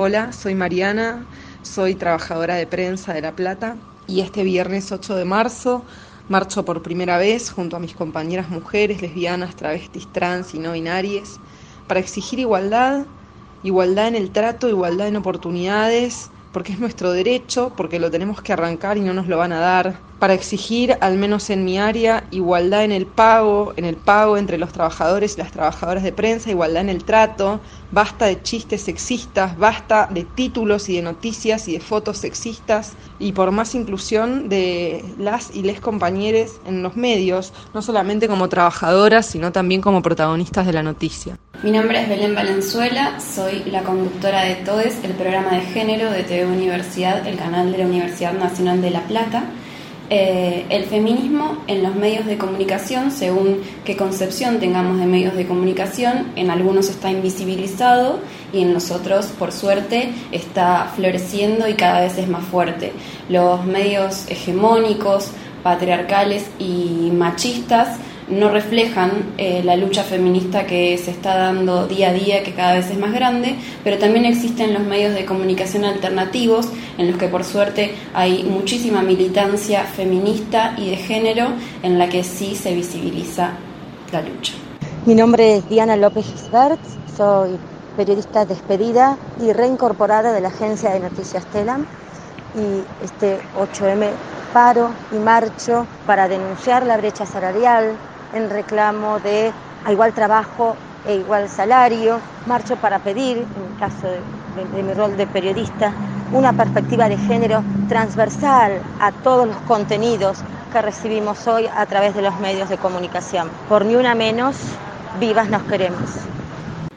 Hola, soy Mariana, soy trabajadora de prensa de La Plata y este viernes 8 de marzo marcho por primera vez junto a mis compañeras mujeres, lesbianas, travestis, trans y no binarias para exigir igualdad, igualdad en el trato, igualdad en oportunidades, porque es nuestro derecho, porque lo tenemos que arrancar y no nos lo van a dar, para exigir, al menos en mi área, igualdad en el pago, en el pago entre los trabajadores y las trabajadoras de prensa, igualdad en el trato, basta de chistes sexistas, basta de títulos y de noticias y de fotos sexistas, y por más inclusión de las y les compañeros en los medios, no solamente como trabajadoras, sino también como protagonistas de la noticia. Mi nombre es Belén Valenzuela, soy la conductora de TODES, el programa de género de TV Universidad, el canal de la Universidad Nacional de La Plata. Eh, el feminismo en los medios de comunicación, según qué concepción tengamos de medios de comunicación, en algunos está invisibilizado y en los otros, por suerte, está floreciendo y cada vez es más fuerte. Los medios hegemónicos, patriarcales y machistas no reflejan eh, la lucha feminista que se está dando día a día, que cada vez es más grande, pero también existen los medios de comunicación alternativos, en los que por suerte hay muchísima militancia feminista y de género, en la que sí se visibiliza la lucha. Mi nombre es Diana López Gisbert, soy periodista despedida y reincorporada de la agencia de noticias Telam y este 8M paro y marcho para denunciar la brecha salarial, en reclamo de igual trabajo e igual salario. Marcho para pedir, en el caso de, mi rol de periodista, una perspectiva de género transversal a todos los contenidos que recibimos hoy a través de los medios de comunicación. Por ni una menos, vivas nos queremos.